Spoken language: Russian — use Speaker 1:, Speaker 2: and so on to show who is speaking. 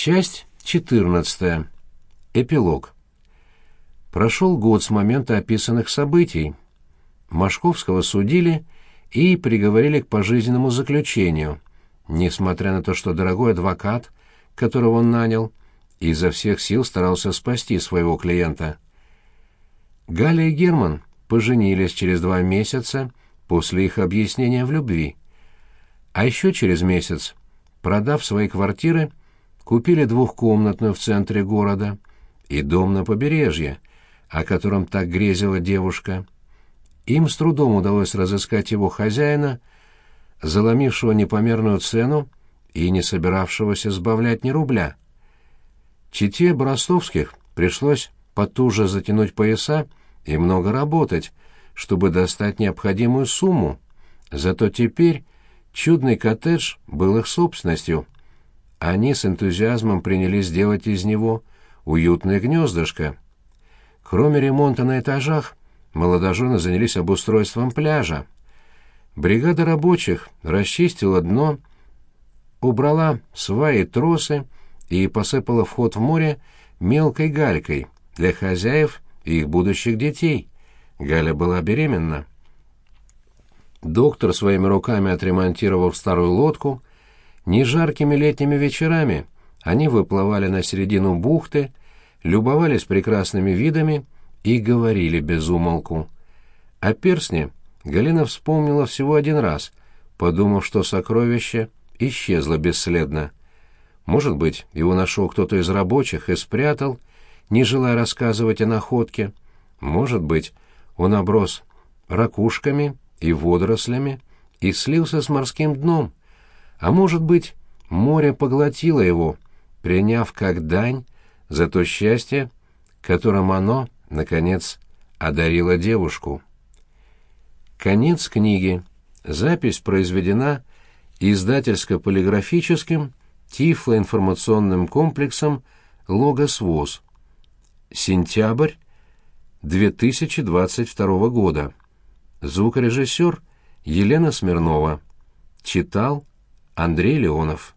Speaker 1: Часть 14. Эпилог. Прошел год с момента описанных событий. Машковского судили и приговорили к пожизненному заключению, несмотря на то, что дорогой адвокат, которого он нанял, изо всех сил старался спасти своего клиента. Галя и Герман поженились через два месяца после их объяснения в любви. А еще через месяц, продав свои квартиры, купили двухкомнатную в центре города и дом на побережье, о котором так грезила девушка. Им с трудом удалось разыскать его хозяина, заломившего непомерную цену и не собиравшегося сбавлять ни рубля. Чите Боростовских пришлось потуже затянуть пояса и много работать, чтобы достать необходимую сумму. Зато теперь чудный коттедж был их собственностью — они с энтузиазмом принялись делать из него уютное гнездышко. Кроме ремонта на этажах, молодожены занялись обустройством пляжа. Бригада рабочих расчистила дно, убрала сваи тросы и посыпала вход в море мелкой галькой для хозяев и их будущих детей. Галя была беременна. Доктор своими руками отремонтировал старую лодку, не жаркими летними вечерами они выплывали на середину бухты, любовались прекрасными видами и говорили без умолку. О персне Галина вспомнила всего один раз, подумав, что сокровище исчезло бесследно. Может быть, его нашел кто-то из рабочих и спрятал, не желая рассказывать о находке. Может быть, он оброс ракушками и водорослями и слился с морским дном. А может быть, море поглотило его, приняв как дань за то счастье, которым оно, наконец, одарило девушку. Конец книги. Запись произведена издательско-полиграфическим тифлоинформационным комплексом «Логос ВОЗ». Сентябрь 2022 года. Звукорежиссер Елена Смирнова. Читал Андрей Леонов